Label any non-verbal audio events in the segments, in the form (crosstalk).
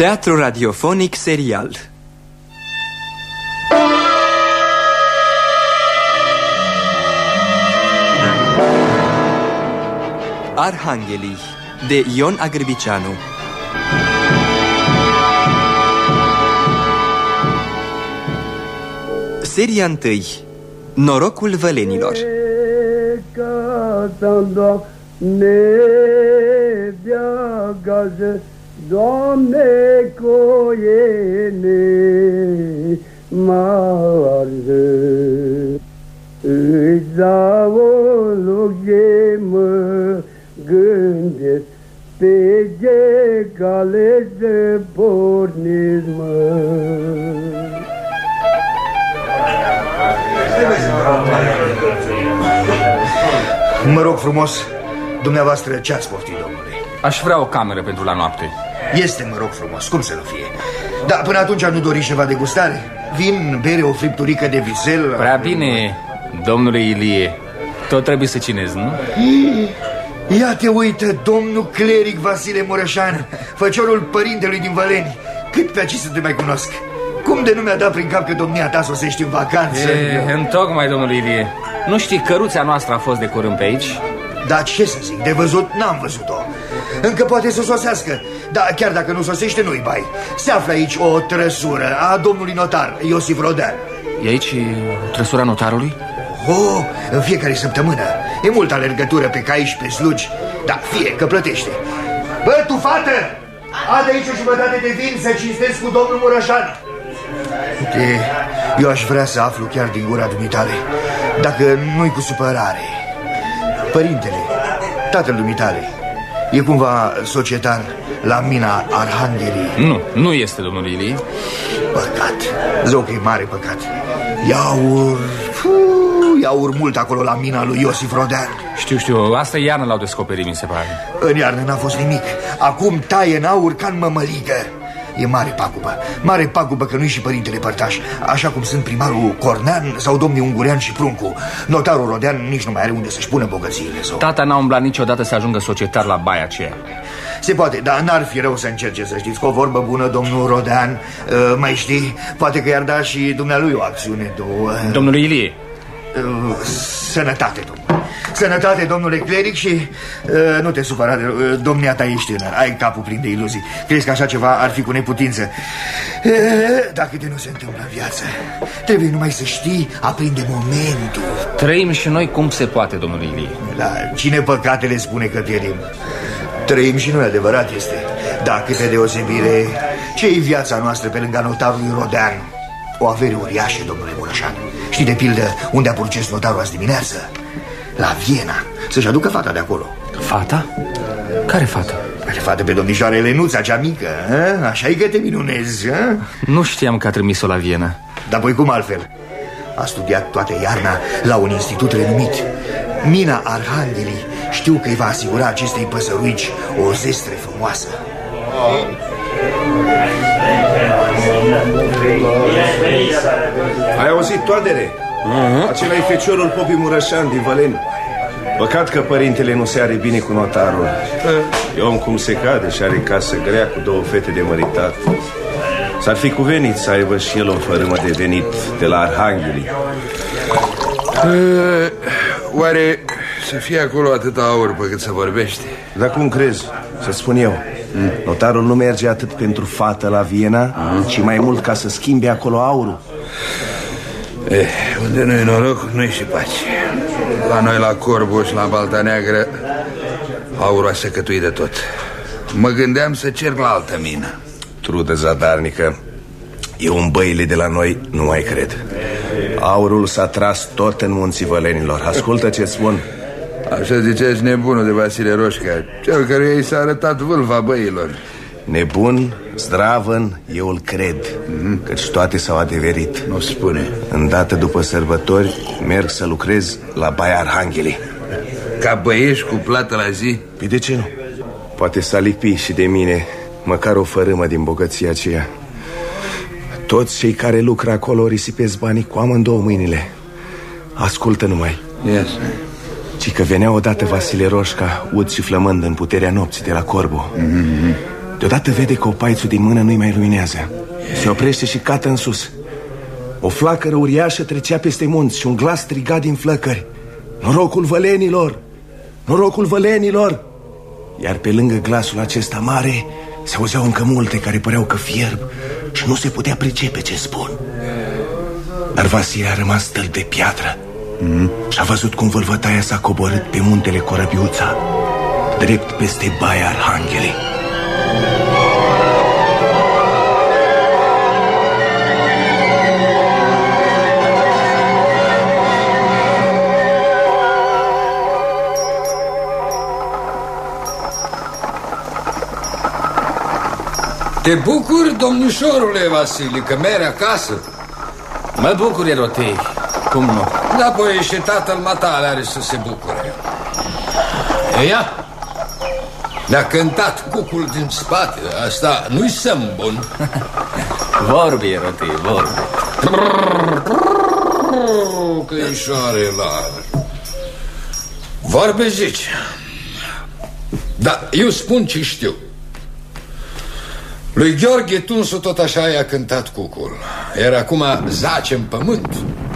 Teatru radiofonic serial. Arhanghelii de Ion Agribicianu Seria 1 Norocul vălenilor Doamne, coiene marze Îți dau o loc de mă gândesc Pe ce cale să pornesc, mă Mă rog frumos, dumneavoastră ce ați poftit, domnule? Aș vrea o cameră pentru la noapte Este, mă rog frumos, cum să nu fie Dar până atunci nu doriți ceva de gustare? Vin, bere, o fripturică de visel Prea bine, domnule Ilie Tot trebuie să cinezi, nu? Ia te uită, domnul cleric Vasile Mureșan Făciorul părintelui din Văleni Cât pe aici să te mai cunosc Cum de nu mi-a dat prin cap că domnia ta sosești în vacanță? E, întocmai, domnule Ilie Nu știi, căruța noastră a fost de curând pe aici? Dar ce să zic, de văzut n-am văzut-o Încă poate să sosească. Dar chiar dacă nu sosește, nu-i bai. Se află aici o trăsură a domnului notar, Iosif Rodean E aici trăsura notarului? Oh, în fiecare săptămână. E multă alergătură pe cai și pe slugi. Dar fie că plătește. Bă, tu fată, ade aici o jumătate de vin să cinstesc cu domnul Mureșan. Uite, eu aș vrea să aflu chiar din gura dumitale Dacă nu-i cu supărare. Părintele, tatăl dumitale E cumva societar la mina Arhanghelii Nu, nu este, domnul Ilie Păcat, zău că e mare păcat. Iaur, iaur mult acolo la mina lui Iosif Rodean Știu, știu, asta iarnă l-au descoperit, mi se pare. În iarnă n-a fost nimic. Acum taie în aur ca în mămăligă E mare pagubă. Mare pagubă că nu-i și părintele părtaș. Așa cum sunt primarul Cornean sau domnii Ungurean și Pruncu. Notarul Rodean nici nu mai are unde să-și pună bogățiile sau... Tata n-a umblat niciodată să ajungă societar la baia aceea. Se poate, dar n-ar fi rău să încerce să știți Cu o vorbă bună, domnul Rodean. Uh, Mai știi, poate că i-ar da și dumnealui o acțiune două. Domnule Ilie. uh, Sănătate, domnule Sănătate, domnule cleric și uh, nu te supăra, uh, domnia ta ești tânăr, ai capul plin de iluzii. Crezi că așa ceva ar fi cu neputință. Uh, dacă de nu se întâmplă în viață, trebuie numai să știi, aprinde momentul. Trăim și noi cum se poate, domnule Ilie. Da, cine păcatele spune că pierim? Trăim și noi, adevărat este. Da, câte deosebire, ce-i viața noastră pe lângă notarul Rodean? O avere uriașă, domnule Mureșan. Știi de pildă unde a purces notarul azi dimineață? La Viena, să-și aducă fata de acolo Fata? Care fată? Are fată pe domnișoara Elenuța, cea mică, așa e că te minunezi a? Nu știam că a trimis-o la Viena Dar voi cum altfel? A studiat toată iarna la un institut renumit Mina Arhanghelii Știu că îi va asigura acestei păsăruici o zestre frumoasă Ai auzit, toadere? Uh-huh. Acela e feciorul Popi Mureșan din Văleni Păcat că părintele nu se are bine cu notarul E om cum se cade și are casă grea cu două fete de măritat S-ar fi cuvenit să aibă și el o fărâmă de venit de la Arhanghelii uh, Oare să fie acolo atâta aur pe cât să vorbește? Dar cum crezi? Să spun eu mm. Notarul nu merge atât pentru fată la Viena mm. Ci mai mult ca să schimbe acolo aurul. Eh, unde nu-i noroc, nu-i și pace. La noi la Corbu și la Balta Neagră Aurul a secătuit de tot. Mă gândeam să cer la altă mină. Trudă zadarnică. Eu în băile de la noi nu mai cred. Aurul s-a tras tot în munții vălenilor. Ascultă ce-ți spun Așa ziceți nebunul de Vasile Roșca Cel care i s-a arătat vâlva băilor Nebun, zdravăn, eu îl cred mm-hmm. Căci toate s-au adeverit Nu spune Îndată după sărbători Merg să lucrez la Baia Arhanghelii Ca băiești cu plată la zi? Păi de ce nu? Poate s-a lipit și de mine Măcar o fărâmă din bogăția aceea Toți cei care lucră acolo risipesc banii cu amândouă mâinile Ascultă numai Yes. Ci că venea odată Vasile Roșca, ud și flămând în puterea nopții de la Corbu mm-hmm. Deodată vede că opaițul din mână nu-i mai luminează Se oprește și cată în sus O flacără uriașă trecea peste munți Și un glas striga din flăcări Norocul vălenilor! Norocul vălenilor! Iar pe lângă glasul acesta mare Se auzeau încă multe care păreau că fierb Și nu se putea pricepe ce spun Dar Vasile a rămas stălp de piatră mm. Și a văzut cum vâlvătaia s-a coborât pe muntele Corăbiuța Drept peste baia Arhanghelei Te bucuri, domnișorule Vasile, că mergi acasă? Mă bucur, Erotei. Cum nu? Da, păi și tatăl matale are să se bucure. Ea? Ne-a cântat cucul din spate. Asta nu-i semn bun. (laughs) vorbi, Erotei, vorbi. Căișoare larg. Vorbe zici. Da, eu spun ce știu. Lui Gheorghe Tunsu tot așa i-a cântat cucul Iar acum zace în pământ La ce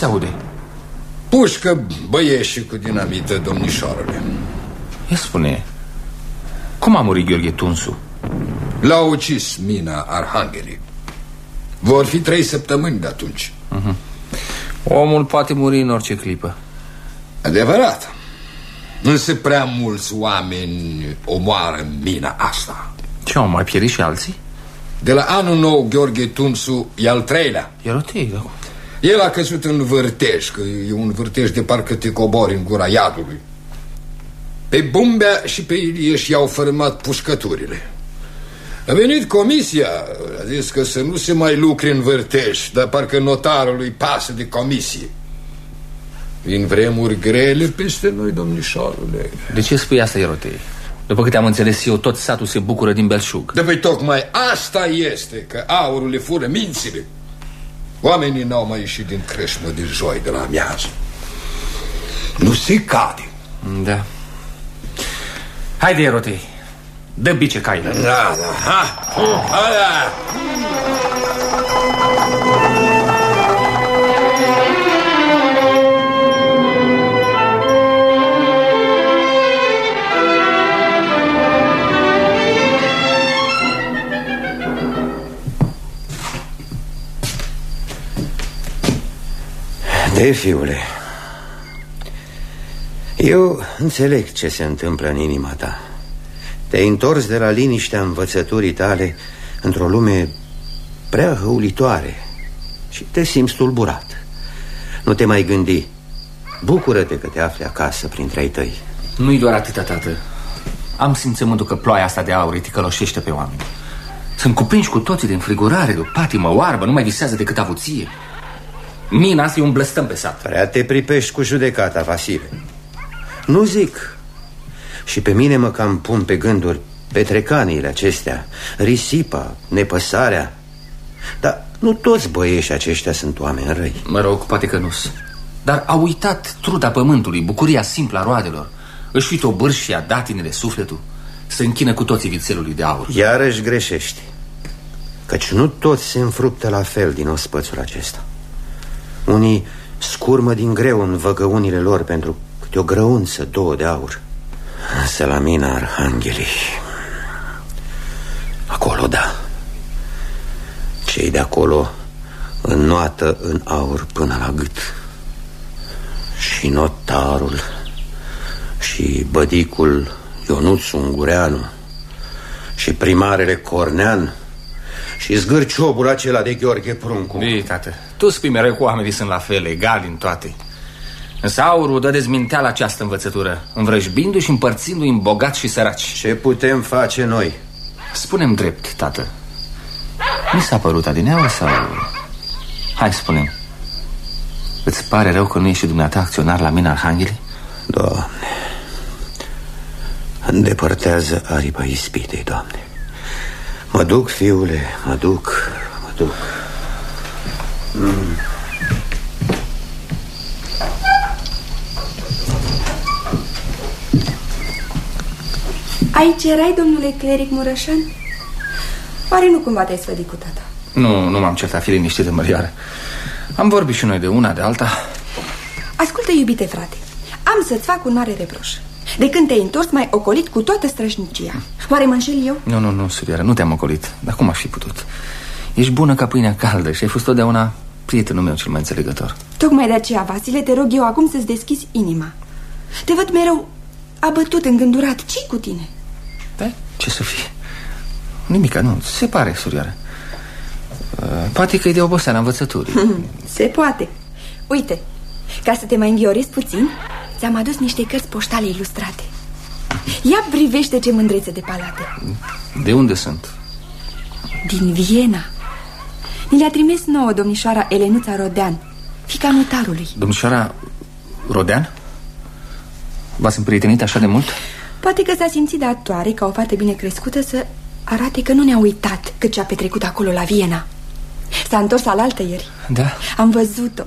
se aude? Pușcă băieși cu dinamită, domnișoarele Ia spune Cum a murit Gheorghe Tunsu? L-a ucis mina Arhanghelii Vor fi trei săptămâni de atunci uh -huh. Omul poate muri în orice clipă Adevărat Însă prea mulți oameni omoară mina asta Ce, au mai pierit și alții? De la anul nou, Gheorghe Tunsu e al treilea E rotig, El a căzut în vârtej, că e un vârtej de parcă te cobori în gura iadului. Pe Bumbea și pe Ilie și-au fărâmat pușcăturile. A venit comisia, a zis că să nu se mai lucre în vârtej Dar parcă notarului pasă de comisie. Vin vremuri grele peste noi, domnișoarule. De ce spui asta, Ierotei? După câte am înțeles eu, tot satul se bucură din belșug. De pe tocmai asta este, că aurul le fură mințile Oamenii n-au mai ieșit din creșmă de joi de la amiază. Nu se cade. Da. Haide, Ierotei, dă bice caile. Da, da, ha, ha, da. De, fiule. Eu înțeleg ce se întâmplă în inima ta. Te-ai întors de la liniștea învățăturii tale Într-o lume prea hăulitoare Și te simți tulburat. Nu te mai gândi. Bucură-te că te afli acasă printre ai tăi. Nu-i doar atâta, tată. Am simțământul că ploaia asta de aur îi ticăloșește pe oameni. Sunt cuprinși cu toții din frigurare, de o patimă oarbă Nu mai visează decât avuție Mina să un blăstăm pe sat. Prea te pripești cu judecata, Vasile. Nu zic. Și pe mine mă cam pun pe gânduri Petrecaniile acestea Risipa, nepăsarea. Dar nu toți băiești aceștia sunt oameni răi. Mă rog, poate că nu Dar au uitat truda pământului Bucuria simplă a roadelor. Își uit o bârșia datinele sufletul. Se închină cu toții vițelului de aur. Iarăși greșești. Căci nu toți se înfruptă la fel din ospățul acesta unii scurmă din greu în văgăunile lor pentru câte o grăunță, două de aur. Să la mina Arhanghelii. Acolo, da. Cei de acolo înnoată în aur până la gât. Și notarul Și bădicul Ionuț Ungureanu Și primarele Cornean și zgârciobul acela de Gheorghe Pruncu. Ei, tată, tu spui mereu cu oamenii sunt la fel, egali în toate. Însă aurul dă dezmintea la această învățătură Învrăjbindu-și și împărțindu-i în bogați și săraci. Ce putem face noi? Spunem drept, tată. Mi s-a părut adineaua sau... Hai, spunem. Îți pare rău că nu ești dumneata acționar la mine Arhanghelii? Doamne. Îndepărtează aripa ispitei, Doamne Mă duc, fiule, mă duc, mă duc mm. Aici erai, domnule cleric Mureșan? Oare nu cumva te-ai sfădit cu tata? Nu, nu m-am certat, fi liniștit de mărioară Am vorbit și noi de una, de alta Ascultă, iubite frate Am să-ți fac un mare reproș De când te-ai întors, mai ocolit cu toată strășnicia Oare mă înșel eu? Nu, nu, nu, surioară, nu te-am ocolit Dar cum aș fi putut? Ești bună ca pâinea caldă și ai fost totdeauna prietenul meu cel mai înțelegător Tocmai de aceea, Vasile, te rog eu acum să-ți deschizi inima Te văd mereu abătut, îngândurat ce cu tine? Da? Ce să fie? Nimica, nu, se pare, surioară uh, Poate că e de oboseala învățăturii (laughs) Se poate Uite, ca să te mai înviorezi puțin Ți-am adus niște cărți poștale ilustrate Ia privește ce mândrețe de palate De unde sunt? Din Viena Ni le-a trimis nouă domnișoara Elenuța Rodean Fica notarului Domnișoara Rodean? V-ați împrietenit așa de mult? Poate că s-a simțit de atoare ca o fată bine crescută să arate că nu ne-a uitat cât ce-a petrecut acolo la Viena S-a întors alaltă ieri Da? Am văzut-o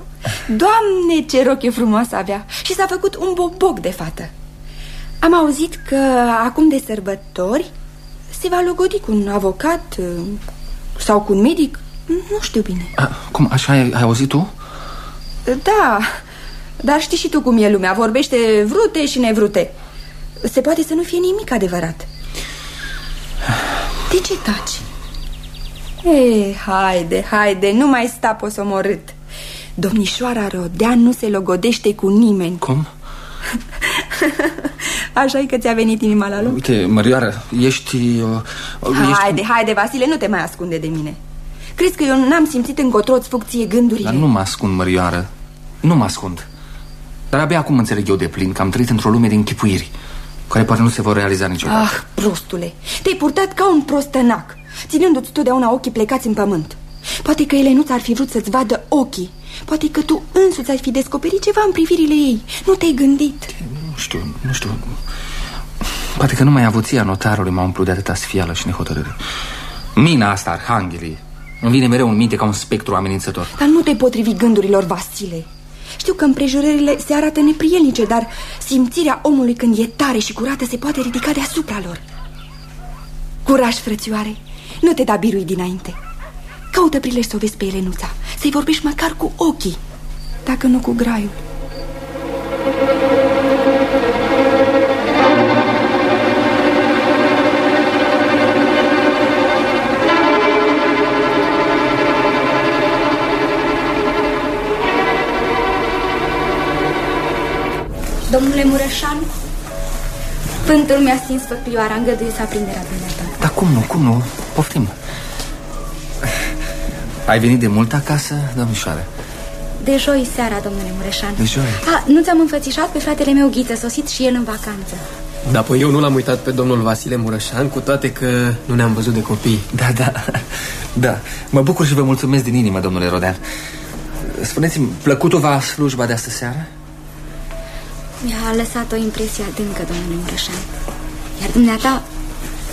Doamne, ce roche frumoasă avea Și s-a făcut un boboc de fată Am auzit că acum de sărbători Se va logodi cu un avocat uh, Sau cu un medic. Nu știu bine. A, Cum, așa ai, ai auzit tu? Da, dar știi și tu cum e lumea. Vorbește vrute și nevrute. Se poate să nu fie nimic adevărat. De ce taci? Ei, haide, haide, nu mai sta posomorât. Domnișoara Rodean nu se logodește cu nimeni. Cum? (laughs) așa e că ți-a venit inima la loc? Uite, Mărioară, ești... Uh, haide, ești... haide, Vasile, nu te mai ascunde de mine. Crezi că eu n-am simțit încotro îți fug ție gândurile? Dar nu mă ascund, Mărioară. Nu mă ascund. Dar abia acum înțeleg eu de plin că am trăit într-o lume de închipuiri Care poate nu se vor realiza niciodată. Ah, prostule, te-ai purtat ca un prostănac Ținându-ți totdeauna ochii plecați în pământ. Poate că ele nu ți-ar fi vrut să-ți vadă ochii. Poate că tu însuți ai fi descoperit ceva în privirile ei. Nu te-ai gândit Nu știu, nu știu. Poate că numai avuția notarului m-a umplut de atâta sfială și nehotărâre. Mina asta, arhanghelii Îmi vine mereu în minte ca un spectru amenințător. Dar nu te potrivi gândurilor, Vasile. Știu că împrejurările se arată neprielnice Dar simțirea omului când e tare și curată Se poate ridica deasupra lor. Curaj, frățioare Nu te da birui dinainte. Caută prilej să o vezi pe Elenuța Să-i vorbești măcar cu ochii Dacă nu cu graiul Mureșan, Vântul mi-a stins făclioara, îngăduie să aprinderea dumneata. Dar cum nu, cum nu? Poftim. Ai venit de mult acasă, domnișoare? De joi seara, domnule Mureșan. De joi? A, nu ți-am înfățișat pe fratele meu Ghiță, sosit și el în vacanță. Da, păi eu nu l-am uitat pe domnul Vasile Mureșan, cu toate că nu ne-am văzut de copii. Da, da, da. Mă bucur și vă mulțumesc din inimă, domnule Rodean. Spuneți-mi, plăcut va slujba de astă seară? Mi-a lăsat o impresie adâncă, domnule Mureșan. Iar dumneata,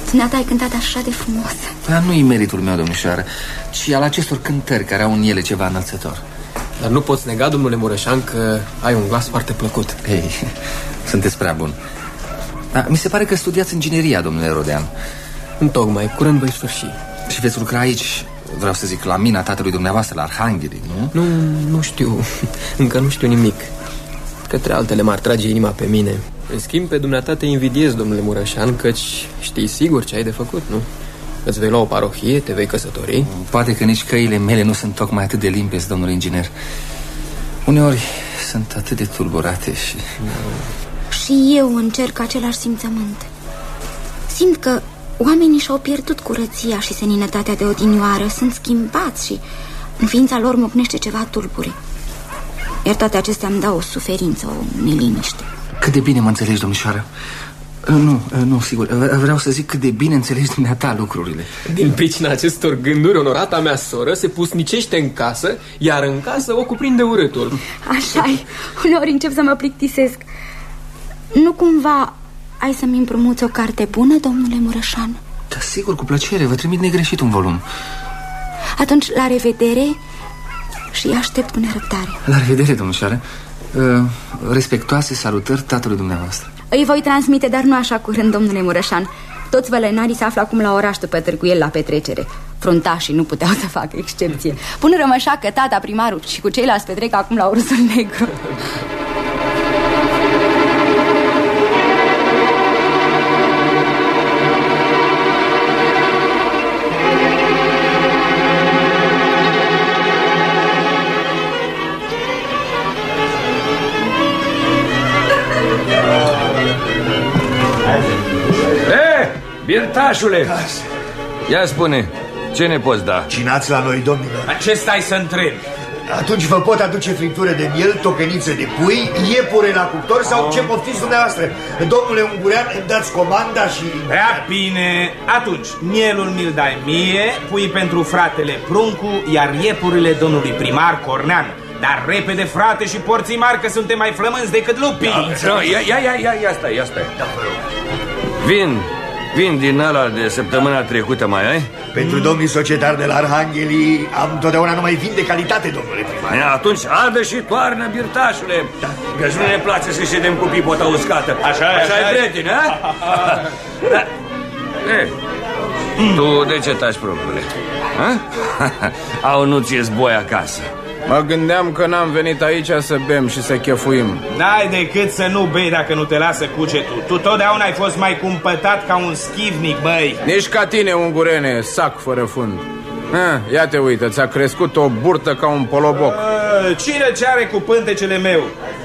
dumneata ai cântat așa de frumos. Dar nu-i meritul meu, domnișoară, ci al acestor cântări care au în ele ceva înălțător. Dar nu poți nega, domnule Mureșan, că ai un glas foarte plăcut. Ei, (laughs) sunteți prea bun. Da, mi se pare că studiați ingineria, domnule Rodean. Întocmai, curând voi sfârși. Și veți lucra aici, vreau să zic, la mina tatălui dumneavoastră, la Arhangheli, nu? Nu, nu știu. (laughs) Încă nu știu nimic. Către altele m-ar trage inima pe mine. În schimb, pe dumneata te invidiez, domnule Mureșan, căci știi sigur ce ai de făcut, nu? Îți vei lua o parohie, te vei căsători Poate că nici căile mele nu sunt tocmai atât de limpezi, domnule inginer Uneori sunt atât de tulburate și... Și eu încerc același simțământ Simt că oamenii și-au pierdut curăția și seninătatea de odinioară Sunt schimbați și în ființa lor mocnește ceva tulbure Iar toate acestea îmi dau o suferință, o neliniște Cât de bine mă înțelegi, domnișoară nu, nu, sigur. Vreau să zic cât de bine înțelegi dumneata lucrurile. Din pricina acestor gânduri, onorata mea soră se pusnicește în casă, iar în casă o cuprinde urâtul. așa -i. Uneori încep să mă plictisesc. Nu cumva ai să-mi împrumuți o carte bună, domnule Mureșan? Da, sigur, cu plăcere. Vă trimit negreșit un volum. Atunci, la revedere și aștept cu nerăbdare. La revedere, domnișoară. Respectoase salutări tatălui dumneavoastră. Îi voi transmite, dar nu așa curând, domnule Mureșan Toți vălenarii se află acum la oraș după târguiel la petrecere Fruntașii nu puteau să facă excepție Până rămășa că tata primarul și cu ceilalți petrec acum la ursul negru Birtașule! Ia spune, ce ne poți da? Cinați la noi, domnilor. Acesta ai să întreb. Atunci vă pot aduce friptură de miel, tocăniță de pui, iepure la cuptor sau ce poftiți dumneavoastră. Domnule Ungurean, îmi dați comanda și... Prea bine. Atunci, mielul mi-l dai mie, pui pentru fratele Pruncu, iar iepurile domnului primar Cornean. Dar repede, frate, și porții mari, că suntem mai flămânzi decât lupii. Da, ia, ia, ia, ia, ia, stai, ia stai. Da, Vin, Vin din ăla de săptămâna trecută mai ai? Pentru mm. domnii societari de la Arhanghelii am totdeauna numai vin de calitate, domnule primar. E, atunci adă și toarnă, birtașule. Da. Că nu ne place să ședem cu pipota uscată. Așa, așa, așa e, prieten, a? (laughs) da. E, tu de ce taci, probule? (laughs) Au nu ți boi acasă. Mă gândeam că n-am venit aici să bem și să chefuim. N-ai decât să nu bei dacă nu te lasă cugetul. Tu totdeauna ai fost mai cumpătat ca un schivnic, băi. Nici ca tine, ungurene, sac fără fund. Ha, ia te uită, ți-a crescut o burtă ca un poloboc. Cine ce are cu pântecele meu?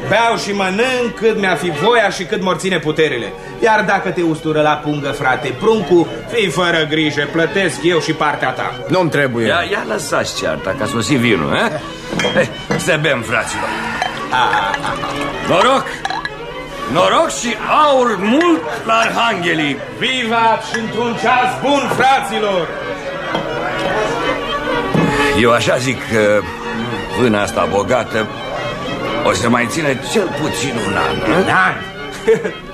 Beau și mănânc cât mi-a fi voia și cât mor ține puterile. Iar dacă te ustură la pungă, frate, pruncu, fii fără grijă, plătesc eu și partea ta. Nu-mi trebuie. Ia, ia lăsați cearta ca să o si vinul, eh? Hey, să bem, fraților Noroc! Noroc și aur mult la Arhanghelii Viva și într-un ceas bun, fraților! Eu așa zic că vâna asta bogată o să mai ține cel puțin un an. Un an? (laughs)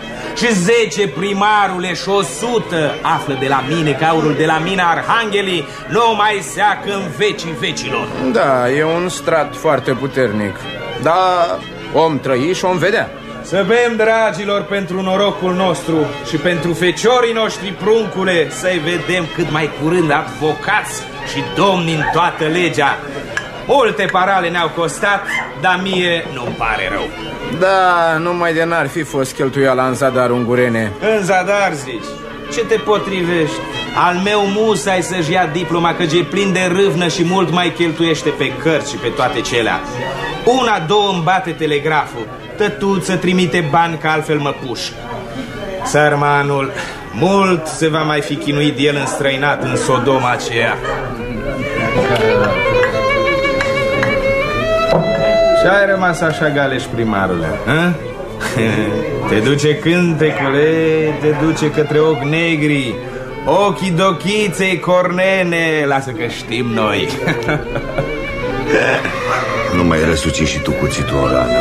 și zece primarule și o sută află de la mine că aurul de la mine Arhanghelii nu mai seacă în vecii vecilor. Da, e un strat foarte puternic. Da, om trăi și om vedea. Să bem, dragilor, pentru norocul nostru și pentru feciorii noștri pruncule, să-i vedem cât mai curând advocați și domni în toată legea. Multe parale ne-au costat, dar mie nu-mi pare rău. Da, numai de n-ar fi fost cheltuiala în zadar ungurene. În zadar, zici? Ce te potrivești? Al meu musai să-și ia diploma că e plin de râvnă și mult mai cheltuiește pe cărți și pe toate celea. Una, două îmi bate telegraful. Tătuță trimite bani că altfel mă puș. Sărmanul, mult se va mai fi chinuit el înstrăinat în Sodoma aceea. Și ai rămas așa galeș, primarule, hă? (laughs) Te duce cântecule, te duce către ochi negri Ochii dochiței cornene. Lasă că știm noi. (laughs) Nu mai răsuci și tu cuțitul o rană.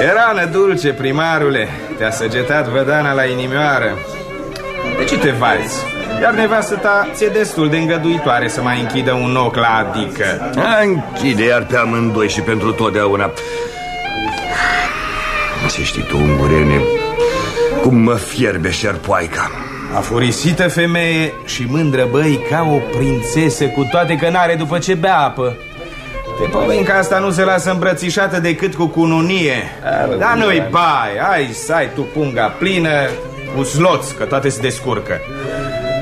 E rană dulce, primarule. Te-a săgetat vădana la inimioară De ce te valți? Iar nevastă ta ți-e destul de îngăduitoare să mai închidă un ochi la adică. A, Închide iar pe amândoi și pentru totdeauna. Ce știi tu, ungurene, cum mă fierbe șerpoaica. Afurisită femeie și mândră băi ca o prințesă Cu toate că n-are după ce bea apă. Te povin că asta nu se lasă îmbrățișată decât cu cununie. Dar nu-i bai, ai să ai tu punga plină cu sloți, că toate se descurcă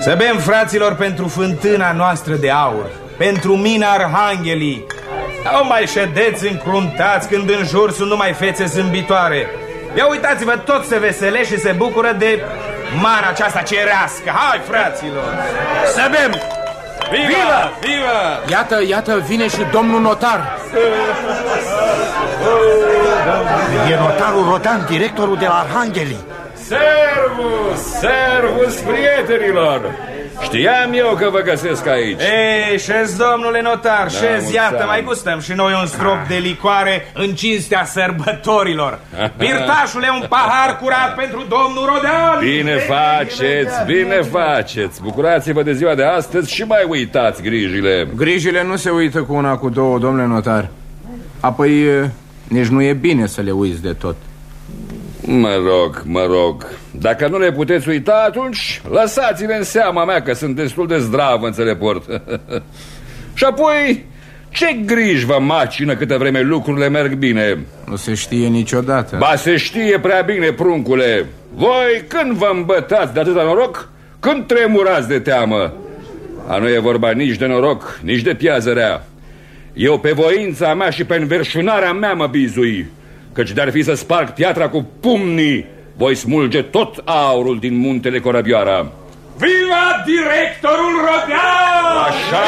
Să bem, fraților, pentru fântâna noastră de aur Pentru mina Arhanghelii Nu mai ședeți încruntați când în jur sunt numai fețe zâmbitoare Ia uitați-vă, toți se veselește și se bucură de mara aceasta cerească Hai, fraților! Să bem! Viva! Viva! Viva! Iată, iată, vine și domnul notar. E notarul Rodan, directorul de la Arhanghelii. Servus! Servus, prietenilor! Știam eu că vă găsesc aici. Ei, șez, domnule notar, da, șez, iată, mai gustăm și noi un strop de licoare în cinstea sărbătorilor. (laughs) Birtașule, un pahar curat pentru domnul Rodean! Bine faceți, bine faceți. Bucurați-vă de ziua de astăzi și mai uitați grijile. Grijile nu se uită cu una, cu două, domnule notar. Apoi nici nu e bine să le uiți de tot Mă rog, mă rog. Dacă nu le puteți uita, atunci Lăsați-le în seama mea că sunt destul de zdrav în teleport (laughs) Și apoi Ce griji vă macină câtă vreme lucrurile merg bine? Nu se știe niciodată. Ba se știe prea bine, pruncule. Voi când vă îmbătați de atâta noroc Când tremurați de teamă? A nu e vorba nici de noroc, nici de piază rea Eu pe voința mea și pe înverșunarea mea mă bizui Căci de-ar fi să sparg piatra cu pumnii Voi smulge tot aurul din muntele Corabioara Viva directorul Rodean! Așa!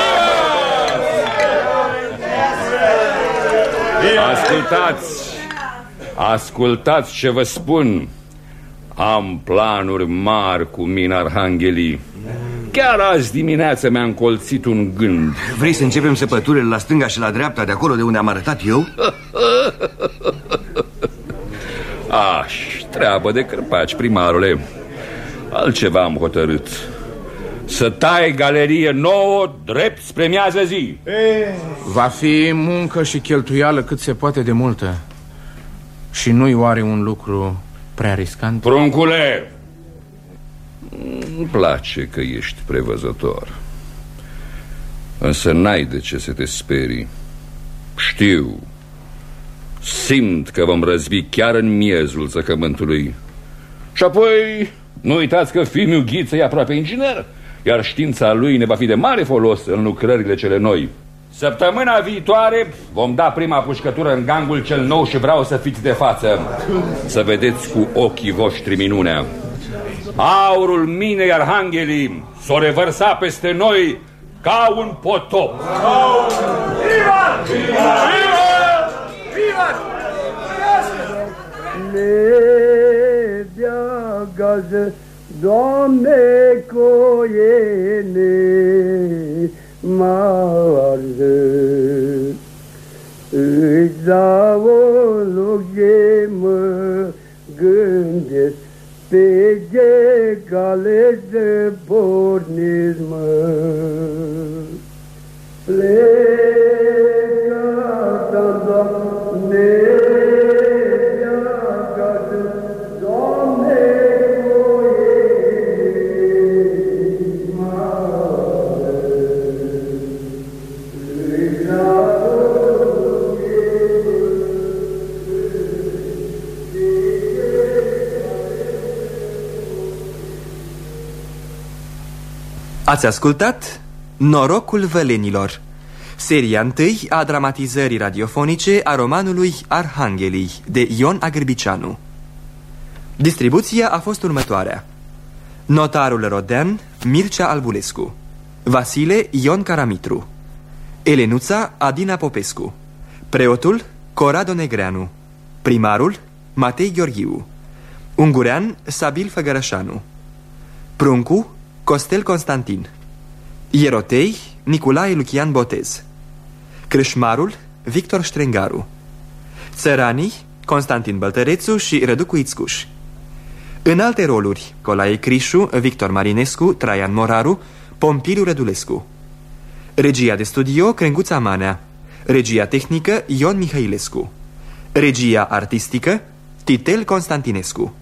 Ascultați! Ascultați ce vă spun! Am planuri mari cu mine, Arhanghelii. Chiar azi dimineață mi-a încolțit un gând. Vrei să începem săpăturile la stânga și la dreapta, de acolo de unde am arătat eu? (laughs) Aș, treabă de cârpaci, primarule. Altceva am hotărât. Să tai galerie nouă drept spre miază zi. Va fi muncă și cheltuială cât se poate de multă Și nu-i oare un lucru prea riscant? Pruncule, îmi place că ești prevăzător Însă n-ai de ce să te sperii Știu Simt că vom răzbi chiar în miezul zăcământului Și apoi nu uitați că fiul Ghiță e aproape inginer Iar știința lui ne va fi de mare folos în lucrările cele noi Săptămâna viitoare vom da prima pușcătură în gangul cel nou și vreau să fiți de față Să vedeți cu ochii voștri minunea Aurul minei arhanghelii s-o revărsa peste noi ca un potop Viva! Viva! Viva! Dea gază, Doamne, coiene marză. Îți dau o de mă gândesc pe ce Ați ascultat Norocul Vălenilor Seria întâi a dramatizării radiofonice a romanului Arhanghelii de Ion Agârbicianu Distribuția a fost următoarea. Notarul Rodean Mircea Albulescu. Vasile Ion Caramitru. Elenuța Adina Popescu. Preotul Corado Negreanu. Primarul Matei Gheorghiu. Ungurean Sabil Făgărășanu. Pruncu Costel Constantin. Ierotei Nicolae Lucian Botez. Crâșmarul Victor Strengaru Țăranii Constantin Băltărețu și Răducu Ițcuș. În alte roluri Colae Crișu, Victor Marinescu, Traian Moraru Pompiliu Rădulescu. Regia de studio Crenguța Manea. Regia tehnică Ion Mihailescu. Regia artistică Titel Constantinescu